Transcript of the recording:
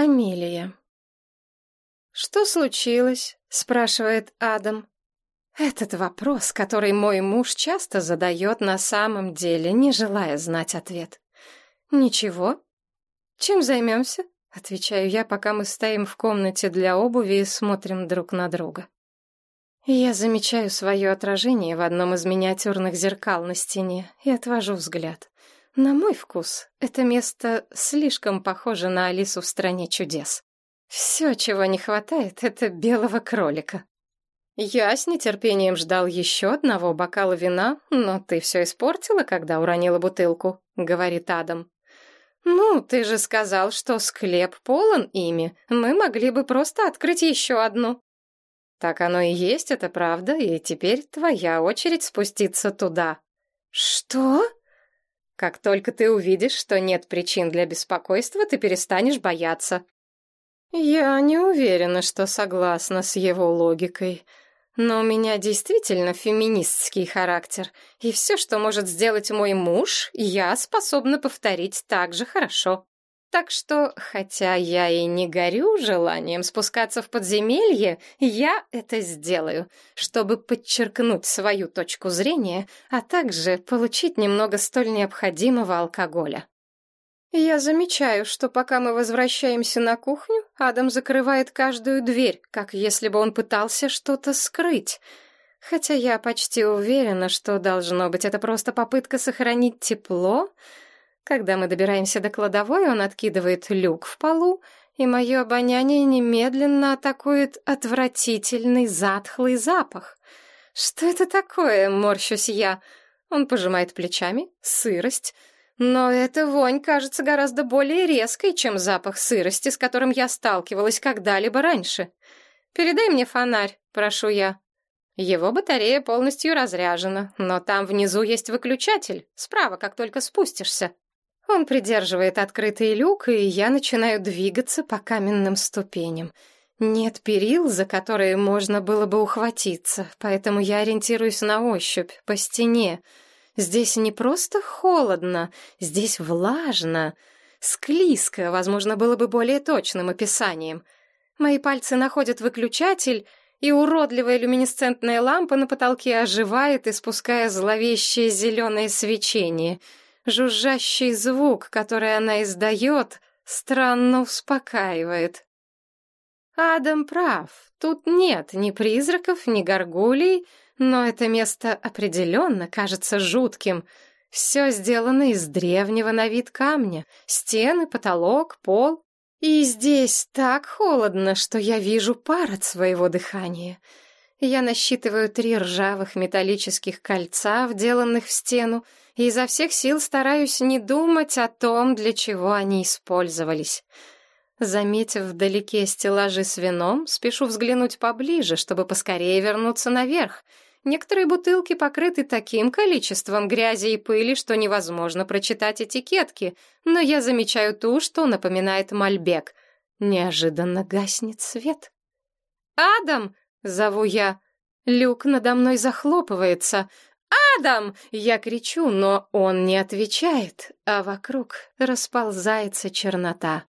Амелия. «Что случилось?» — спрашивает Адам. Этот вопрос, который мой муж часто задает на самом деле, не желая знать ответ. «Ничего. Чем займемся?» — отвечаю я, пока мы стоим в комнате для обуви и смотрим друг на друга. Я замечаю свое отражение в одном из миниатюрных зеркал на стене и отвожу взгляд. На мой вкус, это место слишком похоже на Алису в «Стране чудес». Все, чего не хватает, это белого кролика. Я с нетерпением ждал еще одного бокала вина, но ты все испортила, когда уронила бутылку, — говорит Адам. Ну, ты же сказал, что склеп полон ими. Мы могли бы просто открыть еще одну. Так оно и есть, это правда, и теперь твоя очередь спуститься туда. Что? Как только ты увидишь, что нет причин для беспокойства, ты перестанешь бояться. Я не уверена, что согласна с его логикой. Но у меня действительно феминистский характер, и все, что может сделать мой муж, я способна повторить так же хорошо. Так что, хотя я и не горю желанием спускаться в подземелье, я это сделаю, чтобы подчеркнуть свою точку зрения, а также получить немного столь необходимого алкоголя. Я замечаю, что пока мы возвращаемся на кухню, Адам закрывает каждую дверь, как если бы он пытался что-то скрыть. Хотя я почти уверена, что должно быть это просто попытка сохранить тепло, когда мы добираемся до кладовой, он откидывает люк в полу, и мое обоняние немедленно атакует отвратительный затхлый запах. Что это такое, морщусь я? Он пожимает плечами. Сырость. Но эта вонь кажется гораздо более резкой, чем запах сырости, с которым я сталкивалась когда-либо раньше. «Передай мне фонарь», — прошу я. Его батарея полностью разряжена, но там внизу есть выключатель, справа, как только спустишься. Он придерживает открытый люк, и я начинаю двигаться по каменным ступеням. Нет перил, за которые можно было бы ухватиться, поэтому я ориентируюсь на ощупь, по стене. Здесь не просто холодно, здесь влажно. Склизко, возможно, было бы более точным описанием. Мои пальцы находят выключатель, и уродливая люминесцентная лампа на потолке оживает, испуская зловещее зеленое свечение — Жужжащий звук, который она издает, странно успокаивает. Адам прав. Тут нет ни призраков, ни горгулей, но это место определенно кажется жутким. Все сделано из древнего на вид камня. Стены, потолок, пол. И здесь так холодно, что я вижу пар от своего дыхания. Я насчитываю три ржавых металлических кольца, вделанных в стену, и изо всех сил стараюсь не думать о том, для чего они использовались. Заметив вдалеке стеллажи с вином, спешу взглянуть поближе, чтобы поскорее вернуться наверх. Некоторые бутылки покрыты таким количеством грязи и пыли, что невозможно прочитать этикетки, но я замечаю ту, что напоминает мальбек. Неожиданно гаснет свет. «Адам!» — зову я. Люк надо мной захлопывается. «Адам!» Я кричу, но он не отвечает, а вокруг расползается чернота.